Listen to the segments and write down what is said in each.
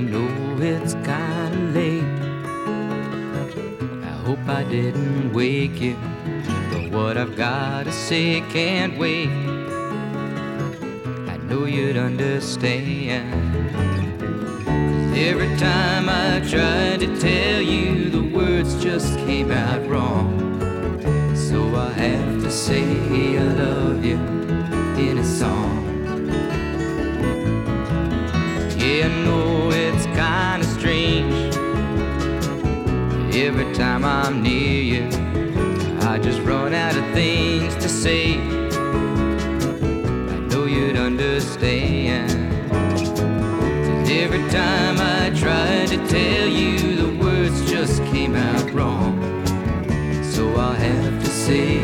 know it's kinda late. I hope I didn't wake you, but what I've gotta say can't wait. I know you'd understand. every time I tried to tell you, the words just came out wrong. So I have to say I love Every time I'm near you, I just run out of things to say. I know you'd understand. 'Cause every time I tried to tell you, the words just came out wrong. So I'll have to say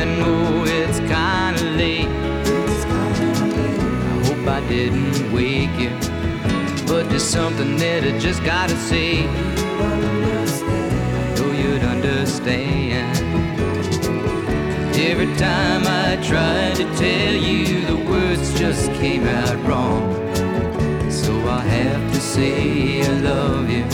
I know it's kinda late. I hope I didn't wake you, but there's something that I just gotta say. I know you'd understand. Every time I tried to tell you, the words just came out wrong. So I have to say I love you.